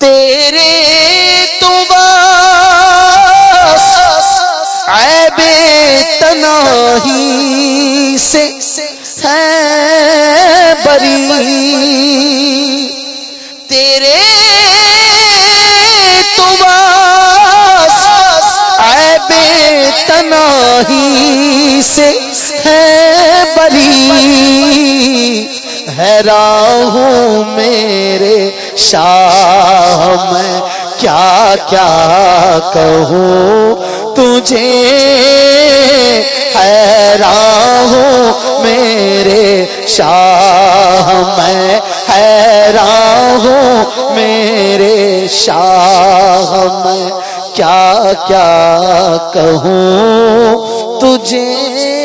تیرے تو بس عیب تناہی سے ہے بری۔ تیرے تو بس عیب تناہی سے ہے بری۔ حیران ہوں میرے شاہ کیا کہوں؟ تجھے حیران ہوں، میرے شاہ، میں حیران ہوں، میرے شاہ، میں کیا کیا کہوں؟ تجھے